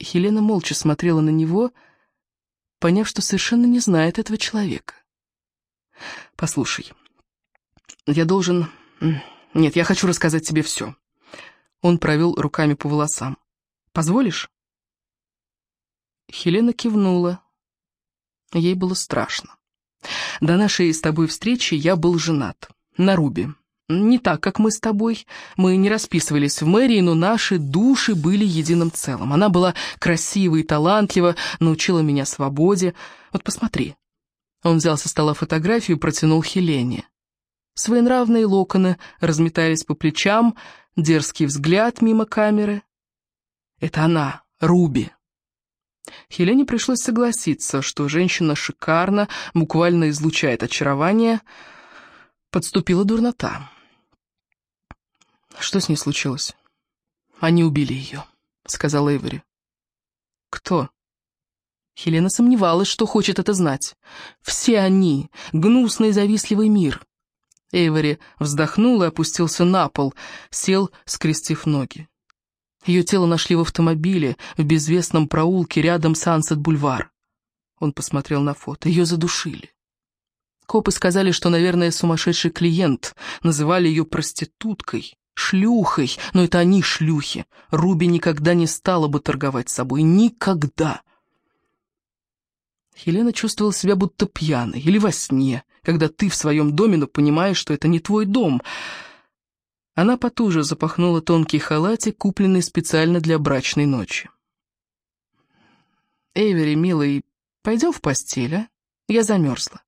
Хелена молча смотрела на него, поняв, что совершенно не знает этого человека. «Послушай, я должен... Нет, я хочу рассказать тебе все». Он провел руками по волосам. «Позволишь?» Хелена кивнула. Ей было страшно. До нашей с тобой встречи я был женат. На Руби. Не так, как мы с тобой. Мы не расписывались в мэрии, но наши души были единым целым. Она была красива и талантлива, научила меня свободе. Вот посмотри. Он взял со стола фотографию и протянул Хелене. Своенравные локоны разметались по плечам, дерзкий взгляд мимо камеры. Это она, Руби. Хелене пришлось согласиться, что женщина шикарна, буквально излучает очарование. Подступила дурнота. Что с ней случилось? Они убили ее, сказала Эйвори. Кто? Хелена сомневалась, что хочет это знать. Все они, гнусный завистливый мир. Эйвори вздохнул и опустился на пол, сел, скрестив ноги. Ее тело нашли в автомобиле в безвестном проулке рядом с Ансет-бульвар. Он посмотрел на фото. Ее задушили. Копы сказали, что, наверное, сумасшедший клиент. Называли ее проституткой, шлюхой. Но это они шлюхи. Руби никогда не стала бы торговать собой. Никогда. Хелена чувствовала себя будто пьяной или во сне, когда ты в своем доме, но понимаешь, что это не твой дом — она потуже запахнула тонкий халатик, купленный специально для брачной ночи. «Эйвери, милый, пойдем в постель, а? Я замерзла».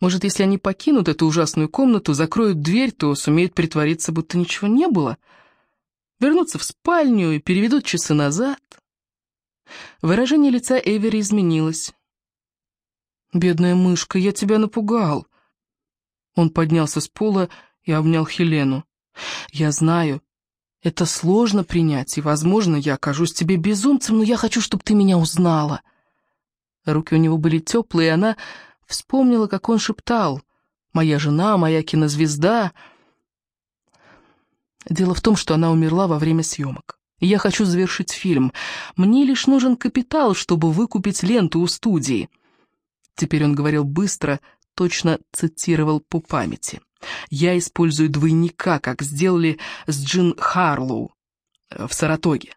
Может, если они покинут эту ужасную комнату, закроют дверь, то сумеют притвориться, будто ничего не было, вернуться в спальню и переведут часы назад. Выражение лица Эвери изменилось. «Бедная мышка, я тебя напугал». Он поднялся с пола и обнял Хелену. «Я знаю, это сложно принять, и, возможно, я окажусь тебе безумцем, но я хочу, чтобы ты меня узнала». Руки у него были теплые, и она вспомнила, как он шептал «Моя жена, моя кинозвезда». Дело в том, что она умерла во время съемок. Я хочу завершить фильм. Мне лишь нужен капитал, чтобы выкупить ленту у студии. Теперь он говорил быстро, точно цитировал по памяти. Я использую двойника, как сделали с Джин Харлоу э, в Саратоге.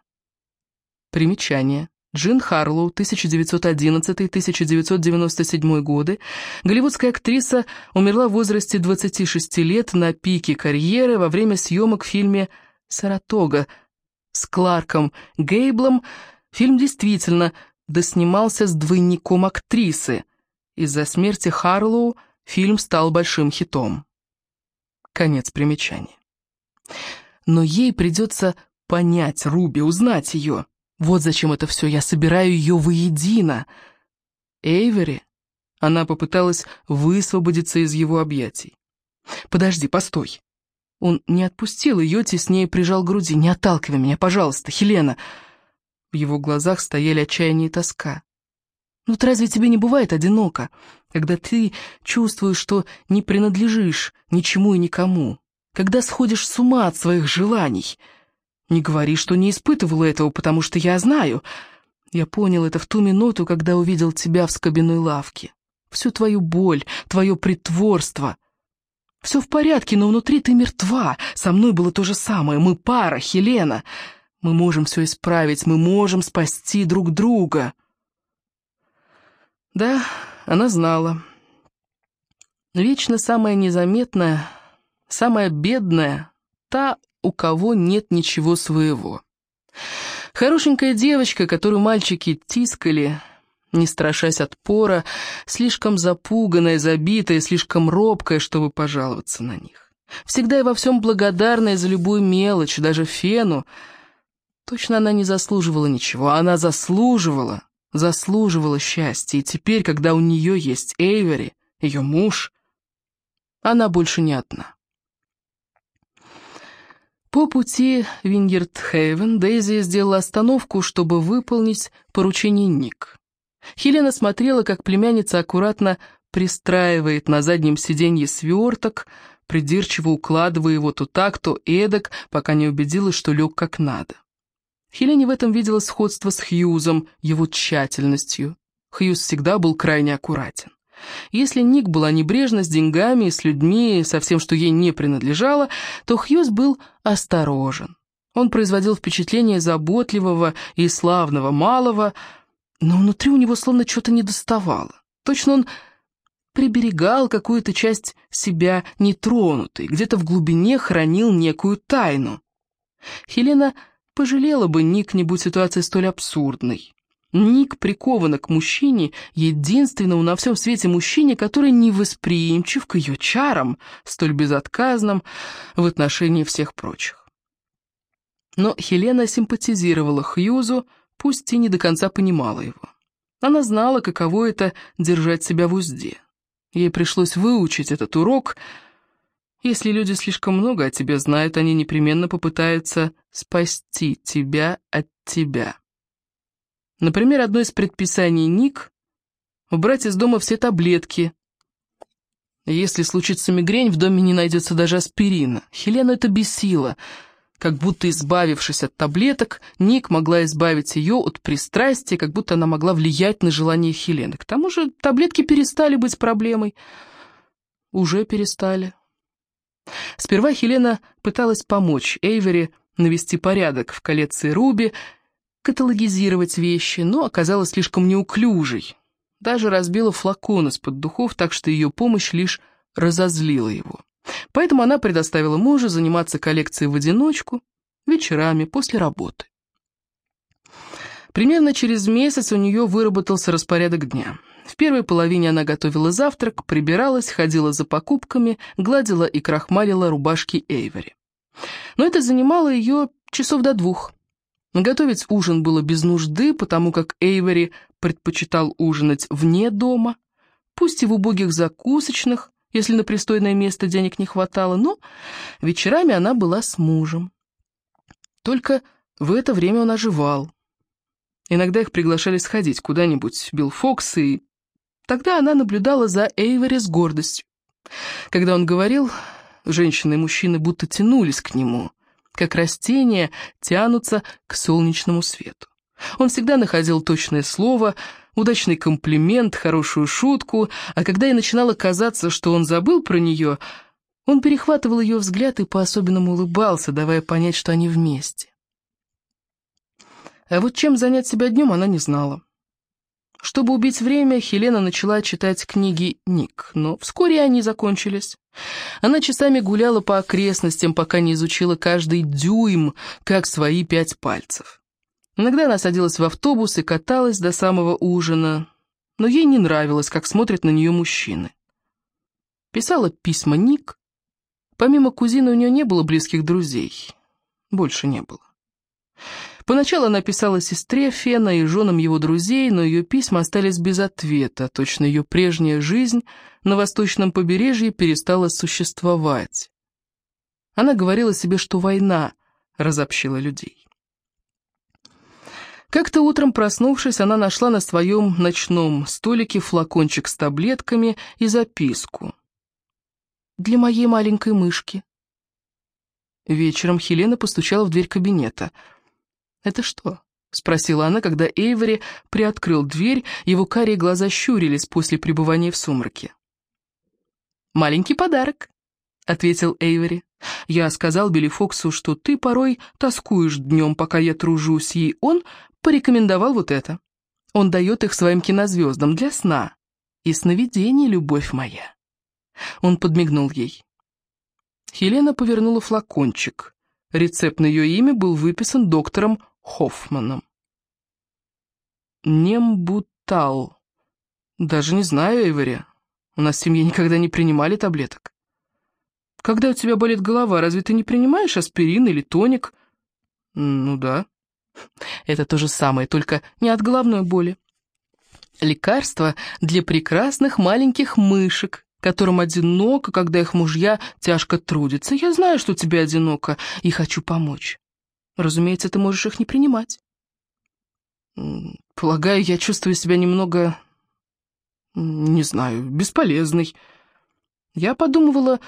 Примечание. Джин Харлоу, 1911-1997 годы, голливудская актриса, умерла в возрасте 26 лет на пике карьеры во время съемок в фильме «Саратога» с Кларком Гейблом. Фильм действительно доснимался с двойником актрисы. Из-за смерти Харлоу фильм стал большим хитом. Конец примечания. Но ей придется понять Руби, узнать ее. Вот зачем это все, я собираю ее воедино. Эйвери, она попыталась высвободиться из его объятий. «Подожди, постой». Он не отпустил ее, теснее прижал к груди. «Не отталкивай меня, пожалуйста, Хелена!» В его глазах стояли отчаяние и тоска. «Ну, разве тебе не бывает одиноко?» когда ты чувствуешь, что не принадлежишь ничему и никому, когда сходишь с ума от своих желаний. Не говори, что не испытывала этого, потому что я знаю. Я понял это в ту минуту, когда увидел тебя в скобяной лавке. Всю твою боль, твое притворство. Все в порядке, но внутри ты мертва. Со мной было то же самое. Мы пара, Хелена. Мы можем все исправить, мы можем спасти друг друга. Да, она знала. Вечно самая незаметная, самая бедная, та, у кого нет ничего своего. Хорошенькая девочка, которую мальчики тискали, не страшась отпора, слишком запуганная, забитая, слишком робкая, чтобы пожаловаться на них. Всегда и во всем благодарная за любую мелочь, даже фену. Точно она не заслуживала ничего, а она заслуживала заслуживала счастья, и теперь, когда у нее есть Эйвери, ее муж, она больше не одна. По пути в Вингерт-Хейвен Дейзи сделала остановку, чтобы выполнить поручение Ник. Хелена смотрела, как племянница аккуратно пристраивает на заднем сиденье сверток, придирчиво укладывая его то так, то эдак, пока не убедилась, что лег как надо. Хелене в этом видела сходство с Хьюзом, его тщательностью. Хьюз всегда был крайне аккуратен. Если Ник была небрежна с деньгами, с людьми, со всем, что ей не принадлежало, то Хьюз был осторожен. Он производил впечатление заботливого и славного малого, но внутри у него словно что-то недоставало. Точно он приберегал какую-то часть себя нетронутой, где-то в глубине хранил некую тайну. Хелена пожалела бы Ник, не будь ситуация столь абсурдной. Ник прикована к мужчине, единственному на всем свете мужчине, который не восприимчив к ее чарам, столь безотказным в отношении всех прочих. Но Хелена симпатизировала Хьюзу, пусть и не до конца понимала его. Она знала, каково это держать себя в узде. Ей пришлось выучить этот урок. Если люди слишком много о тебе знают, они непременно попытаются спасти тебя от тебя. Например, одно из предписаний Ник — убрать из дома все таблетки. Если случится мигрень, в доме не найдется даже аспирина. Хелену это бесило. Как будто избавившись от таблеток, Ник могла избавить ее от пристрастия, как будто она могла влиять на желание Хелены. К тому же таблетки перестали быть проблемой. Уже перестали. Сперва Хелена пыталась помочь Эйвери навести порядок в коллекции Руби, каталогизировать вещи, но оказалась слишком неуклюжей. Даже разбила флакон из-под духов, так что ее помощь лишь разозлила его. Поэтому она предоставила мужу заниматься коллекцией в одиночку, вечерами, после работы. Примерно через месяц у нее выработался распорядок дня. В первой половине она готовила завтрак, прибиралась, ходила за покупками, гладила и крахмалила рубашки Эйвери. Но это занимало ее часов до двух. Готовить ужин было без нужды, потому как Эйвери предпочитал ужинать вне дома, пусть и в убогих закусочных, если на пристойное место денег не хватало, но вечерами она была с мужем. Только в это время он оживал. Иногда их приглашали сходить куда-нибудь, Билл Фокс, и тогда она наблюдала за Эйвери с гордостью. Когда он говорил, женщины и мужчины будто тянулись к нему, как растения тянутся к солнечному свету. Он всегда находил точное слово, удачный комплимент, хорошую шутку, а когда ей начинало казаться, что он забыл про нее, он перехватывал ее взгляд и по-особенному улыбался, давая понять, что они вместе. А вот чем занять себя днем, она не знала. Чтобы убить время, Хелена начала читать книги Ник, но вскоре они закончились. Она часами гуляла по окрестностям, пока не изучила каждый дюйм, как свои пять пальцев. Иногда она садилась в автобус и каталась до самого ужина, но ей не нравилось, как смотрят на нее мужчины. Писала письма Ник. Помимо кузины у нее не было близких друзей. Больше не было. Поначалу она писала сестре Фена и женам его друзей, но ее письма остались без ответа. Точно ее прежняя жизнь на восточном побережье перестала существовать. Она говорила себе, что война разобщила людей. Как-то утром, проснувшись, она нашла на своем ночном столике флакончик с таблетками и записку. «Для моей маленькой мышки». Вечером Хелена постучала в дверь кабинета – «Это что?» — спросила она, когда Эйвери приоткрыл дверь, его карие глаза щурились после пребывания в сумраке. «Маленький подарок», — ответил Эйвери. «Я сказал Билли Фоксу, что ты порой тоскуешь днем, пока я тружусь, и он порекомендовал вот это. Он дает их своим кинозвездам для сна. И сновидений, любовь моя». Он подмигнул ей. Хелена повернула флакончик. Рецепт на ее имя был выписан доктором Хоффманом. Нембутал. Даже не знаю, Эйвори. У нас в семье никогда не принимали таблеток. Когда у тебя болит голова, разве ты не принимаешь аспирин или тоник? Ну да. Это то же самое, только не от головной боли. Лекарство для прекрасных маленьких мышек, которым одиноко, когда их мужья тяжко трудятся. Я знаю, что тебе одиноко, и хочу помочь. Разумеется, ты можешь их не принимать. Полагаю, я чувствую себя немного, не знаю, бесполезной. Я подумывала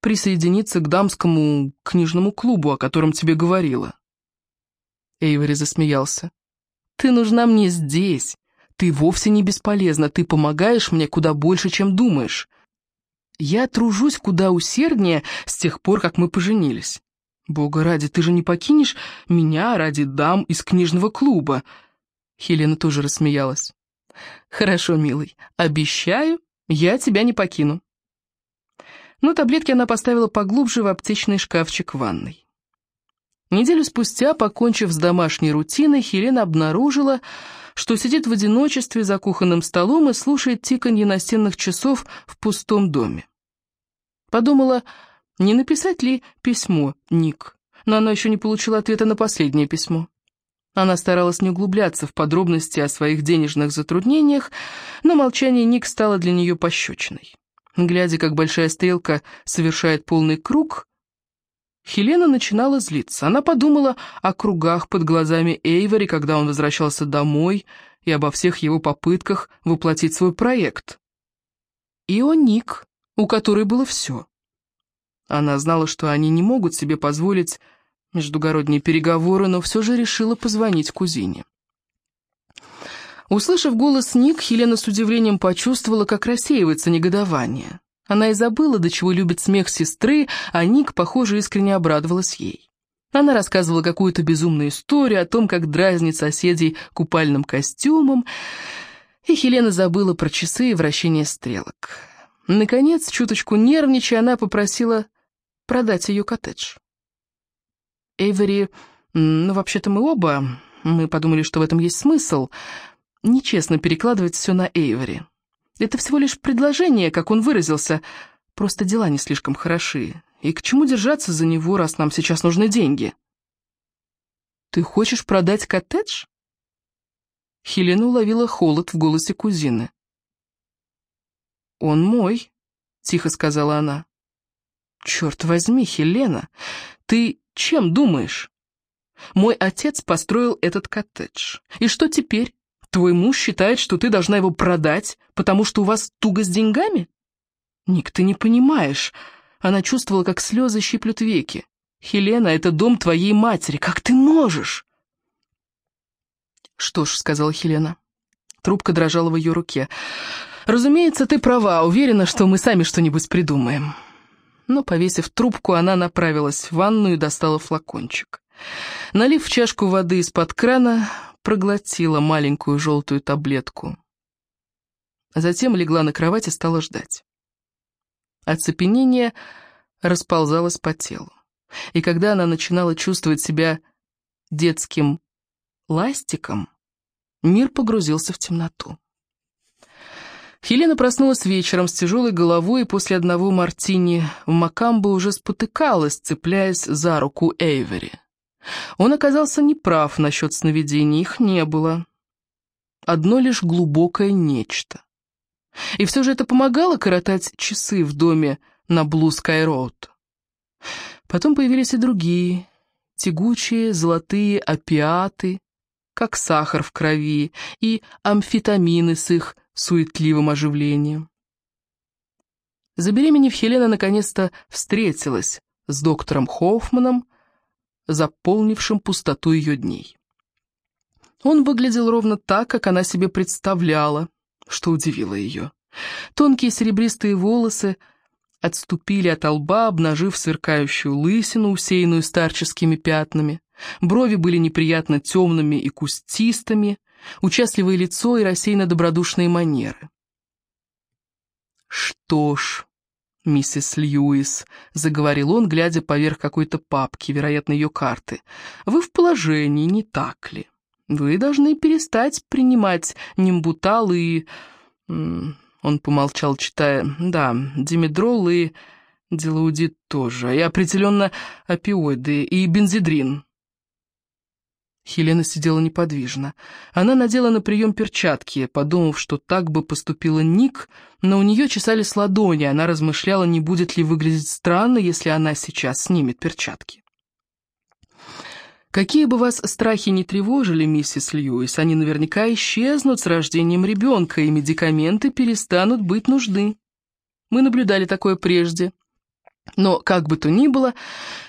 присоединиться к дамскому книжному клубу, о котором тебе говорила. Эйвори засмеялся. «Ты нужна мне здесь. Ты вовсе не бесполезна, ты помогаешь мне куда больше, чем думаешь. Я тружусь куда усерднее с тех пор, как мы поженились. Бога ради, ты же не покинешь меня ради дам из книжного клуба?» Хелена тоже рассмеялась. «Хорошо, милый, обещаю, я тебя не покину». Но таблетки она поставила поглубже в аптечный шкафчик в ванной. Неделю спустя, покончив с домашней рутиной, Хелена обнаружила, что сидит в одиночестве за кухонным столом и слушает тиканье настенных часов в пустом доме. Подумала, не написать ли письмо Ник, но она еще не получила ответа на последнее письмо. Она старалась не углубляться в подробности о своих денежных затруднениях, но молчание Ник стало для нее пощечиной. Глядя, как большая стрелка совершает полный круг, Хелена начинала злиться. Она подумала о кругах под глазами Эйвори, когда он возвращался домой, и обо всех его попытках воплотить свой проект. И о Ник, у которой было все. Она знала, что они не могут себе позволить междугородние переговоры, но все же решила позвонить кузине. Услышав голос Ник, Хелена с удивлением почувствовала, как рассеивается негодование. Она и забыла, до чего любит смех сестры, а Ник, похоже, искренне обрадовалась ей. Она рассказывала какую-то безумную историю о том, как дразнит соседей купальным костюмом, и Хелена забыла про часы и вращение стрелок. Наконец, чуточку нервничая, она попросила продать ее коттедж. Эйвери, ну, вообще-то мы оба, мы подумали, что в этом есть смысл, нечестно перекладывать все на Эйвери. Это всего лишь предложение, как он выразился. Просто дела не слишком хороши. И к чему держаться за него, раз нам сейчас нужны деньги? Ты хочешь продать коттедж? Хелена уловила холод в голосе кузины. «Он мой», — тихо сказала она. «Черт возьми, Хелена, ты чем думаешь? Мой отец построил этот коттедж. И что теперь? Твой муж считает, что ты должна его продать, потому что у вас туго с деньгами? Ник, ты не понимаешь. Она чувствовала, как слезы щиплют веки. Хелена, это дом твоей матери. Как ты можешь? Что ж, сказала Хелена. Трубка дрожала в ее руке. Разумеется, ты права. Уверена, что мы сами что-нибудь придумаем. Но, повесив трубку, она направилась в ванную и достала флакончик. Налив в чашку воды из-под крана, проглотила маленькую желтую таблетку. Затем легла на кровать и стала ждать. Оцепенение расползалось по телу. И когда она начинала чувствовать себя детским ластиком, мир погрузился в темноту. Хелена проснулась вечером с тяжелой головой и после одного мартини в Макамбо уже спотыкалась, цепляясь за руку Эйвери. Он оказался неправ насчет сновидений, их не было. Одно лишь глубокое нечто. И все же это помогало коротать часы в доме на Блу Скай Роуд. Потом появились и другие, тягучие золотые опиаты, как сахар в крови, и амфетамины с их суетливым оживлением. Забеременев, Хелена наконец-то встретилась с доктором Хоффманом, заполнившим пустоту ее дней. Он выглядел ровно так, как она себе представляла, что удивило ее. Тонкие серебристые волосы отступили от лба, обнажив сверкающую лысину, усеянную старческими пятнами. Брови были неприятно темными и кустистыми, участливое лицо и рассеянно-добродушные манеры. «Что ж, миссис Льюис», — заговорил он, глядя поверх какой-то папки, вероятно, ее карты. «Вы в положении, не так ли? Вы должны перестать принимать нимбутал и...» Он помолчал, читая. «Да, димедрол и дилаудит тоже, и определенно опиоиды, и бензидрин». Хелена сидела неподвижно. Она надела на прием перчатки, подумав, что так бы поступила Ник, но у нее чесались ладони, она размышляла, не будет ли выглядеть странно, если она сейчас снимет перчатки. Какие бы вас страхи не тревожили, миссис Льюис, они наверняка исчезнут с рождением ребенка, и медикаменты перестанут быть нужны. Мы наблюдали такое прежде. Но, как бы то ни было,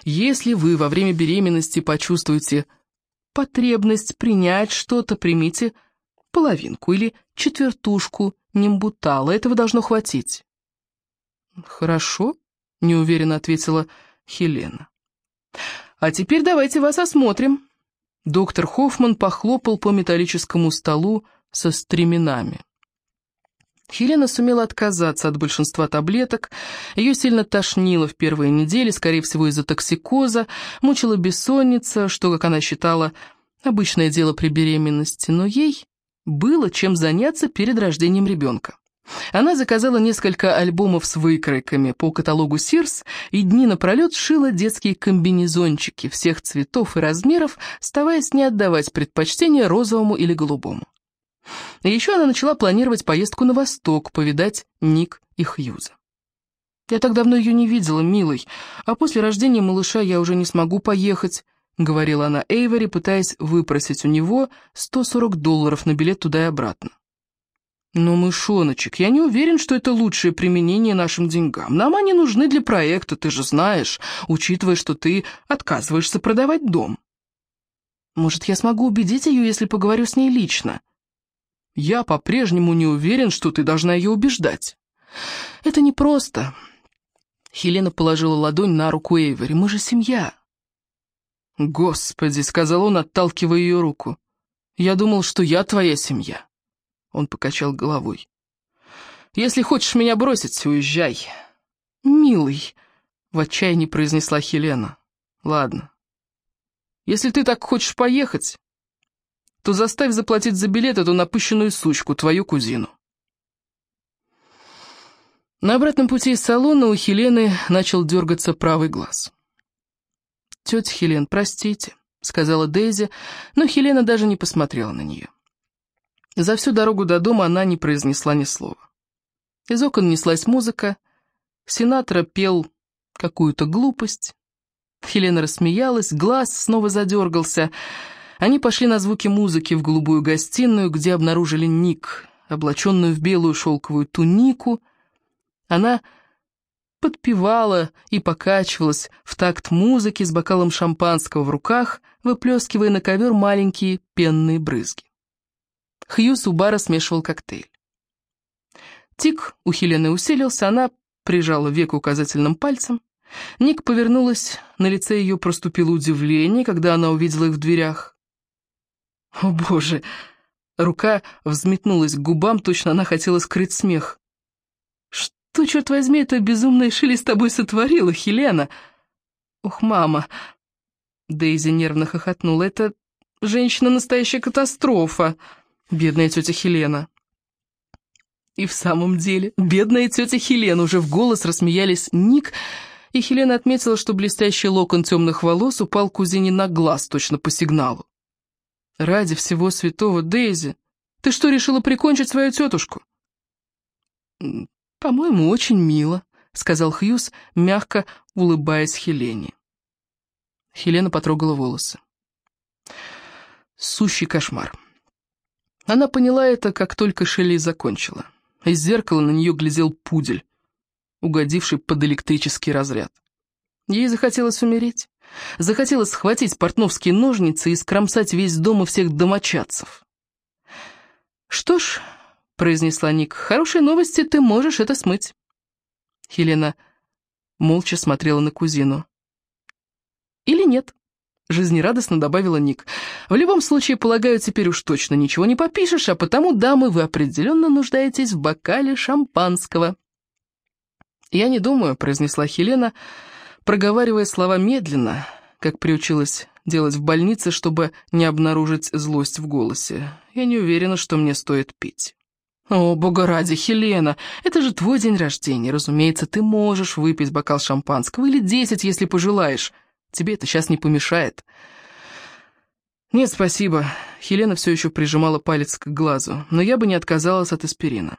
если вы во время беременности почувствуете потребность принять что-то, примите половинку или четвертушку нимбутала. Этого должно хватить. «Хорошо», — неуверенно ответила Хелена. «А теперь давайте вас осмотрим». Доктор Хоффман похлопал по металлическому столу со стременами. Хелена сумела отказаться от большинства таблеток, ее сильно тошнило в первые недели, скорее всего из-за токсикоза, мучила бессонница, что, как она считала, обычное дело при беременности, но ей было чем заняться перед рождением ребенка. Она заказала несколько альбомов с выкройками по каталогу Сирс и дни напролет шила детские комбинезончики всех цветов и размеров, стараясь не отдавать предпочтение розовому или голубому. Еще она начала планировать поездку на восток, повидать Ник и Хьюза. «Я так давно ее не видела, милый, а после рождения малыша я уже не смогу поехать», — говорила она Эйвори, пытаясь выпросить у него 140 долларов на билет туда и обратно. «Но, мышоночек, я не уверен, что это лучшее применение нашим деньгам. Нам они нужны для проекта, ты же знаешь, учитывая, что ты отказываешься продавать дом». «Может, я смогу убедить ее, если поговорю с ней лично?» Я по-прежнему не уверен, что ты должна ее убеждать. Это непросто. Хелена положила ладонь на руку Эйвери. Мы же семья. Господи, сказал он, отталкивая ее руку. Я думал, что я твоя семья. Он покачал головой. Если хочешь меня бросить, уезжай. Милый, в отчаянии произнесла Хелена. Ладно. Если ты так хочешь поехать, то заставь заплатить за билет эту напыщенную сучку, твою кузину. На обратном пути из салона у Хелены начал дергаться правый глаз. «Тетя Хелен, простите», — сказала Дейзи, но Хелена даже не посмотрела на нее. За всю дорогу до дома она не произнесла ни слова. Из окон неслась музыка, Синатра пел какую-то глупость. Хелена рассмеялась, глаз снова задергался — они пошли на звуки музыки в голубую гостиную, где обнаружили Ник, облаченную в белую шелковую тунику. Она подпевала и покачивалась в такт музыки с бокалом шампанского в руках, выплескивая на ковер маленькие пенные брызги. Хьюз у бара смешивал коктейль. Тик у Хелены усилился, она прижала веку указательным пальцем. Ник повернулась, на лице ее проступило удивление, когда она увидела их в дверях. О, боже! Рука взметнулась к губам, точно она хотела скрыть смех. Что, черт возьми, это безумная Шили с тобой сотворила, Хелена? Ох, мама! Дейзи нервно хохотнула. Это женщина настоящая катастрофа, бедная тетя Хелена. И в самом деле, бедная тетя Хелена, уже в голос рассмеялись Ник, и Хелена отметила, что блестящий локон темных волос упал кузине на глаз, точно по сигналу. Ради всего святого, Дейзи, ты что, решила прикончить свою тетушку? По-моему, очень мило, сказал Хьюз, мягко улыбаясь Хелене. Хелена потрогала волосы. Сущий кошмар. Она поняла это, как только Шелли закончила. Из зеркала на нее глядел пудель, угодивший под электрический разряд. Ей захотелось умереть. Захотелось схватить портновские ножницы и скромсать весь дом и всех домочадцев. «Что ж», — произнесла Ник, — «хорошие новости, ты можешь это смыть». Хелена молча смотрела на кузину. «Или нет», — жизнерадостно добавила Ник. «В любом случае, полагаю, теперь уж точно ничего не попишешь, а потому, дамы, вы определенно нуждаетесь в бокале шампанского». «Я не думаю», — произнесла Хелена, — проговаривая слова медленно, как приучилась делать в больнице, чтобы не обнаружить злость в голосе. Я не уверена, что мне стоит пить. «О, бога ради, Хелена, это же твой день рождения. Разумеется, ты можешь выпить бокал шампанского или десять, если пожелаешь. Тебе это сейчас не помешает». «Нет, спасибо». Хелена все еще прижимала палец к глазу, но я бы не отказалась от аспирина.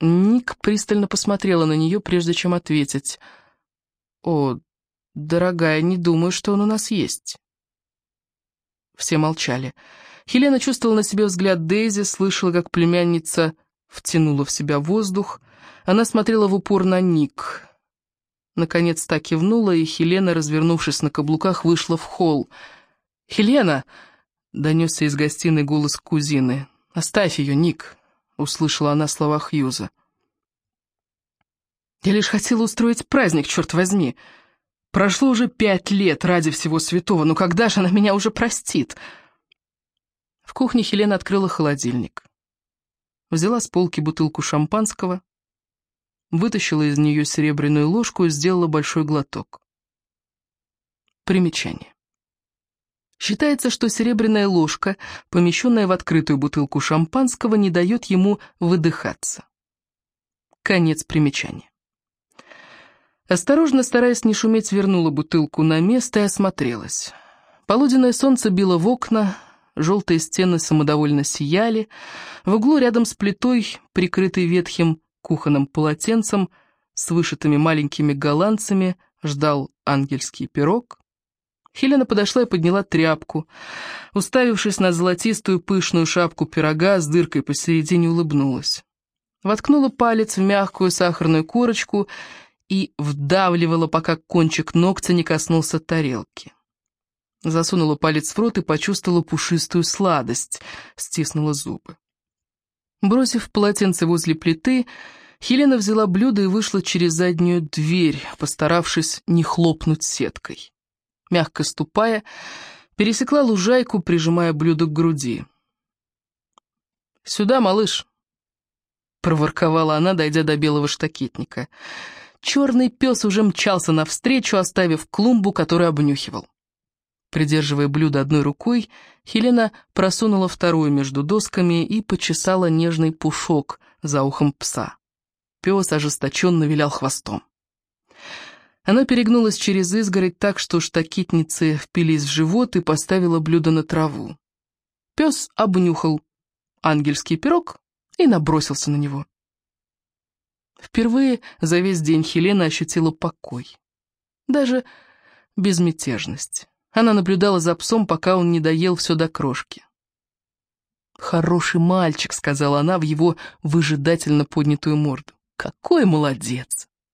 Ник пристально посмотрела на нее, прежде чем ответить. «О, дорогая, не думаю, что он у нас есть». Все молчали. Хелена чувствовала на себе взгляд Дейзи, слышала, как племянница втянула в себя воздух. Она смотрела в упор на Ник. Наконец так кивнула, и Хелена, развернувшись на каблуках, вышла в холл. «Хелена!» — донесся из гостиной голос кузины. «Оставь ее, Ник!» — услышала она слова Хьюза. «Я лишь хотела устроить праздник, черт возьми!» Прошло уже пять лет ради всего святого, но когда же она меня уже простит? В кухне Хелена открыла холодильник. Взяла с полки бутылку шампанского, вытащила из нее серебряную ложку и сделала большой глоток. Примечание. Считается, что серебряная ложка, помещенная в открытую бутылку шампанского, не дает ему выдыхаться. Конец примечания. Осторожно, стараясь не шуметь, вернула бутылку на место и осмотрелась. Полуденное солнце било в окна, желтые стены самодовольно сияли, в углу рядом с плитой, прикрытой ветхим кухонным полотенцем, с вышитыми маленькими голландцами, ждал ангельский пирог. Хелена подошла и подняла тряпку. Уставившись на золотистую пышную шапку пирога с дыркой посередине, улыбнулась. Воткнула палец в мягкую сахарную корочку и вдавливала, пока кончик ногтя не коснулся тарелки. Засунула палец в рот и почувствовала пушистую сладость, стиснула зубы. Бросив полотенце возле плиты, Хелена взяла блюдо и вышла через заднюю дверь, постаравшись не хлопнуть сеткой. Мягко ступая, пересекла лужайку, прижимая блюдо к груди. «Сюда, малыш!» — проворковала она, дойдя до белого штакетника — черный пес уже мчался навстречу, оставив клумбу, которую обнюхивал. Придерживая блюдо одной рукой, Хелена просунула вторую между досками и почесала нежный пушок за ухом пса. Пес ожесточенно вилял хвостом. Она перегнулась через изгородь так, что штакетницы впились в живот и поставила блюдо на траву. Пес обнюхал ангельский пирог и набросился на него. Впервые за весь день Хелена ощутила покой. Даже безмятежность. Она наблюдала за псом, пока он не доел все до крошки. «Хороший мальчик», — сказала она в его выжидательно поднятую морду. «Какой молодец!»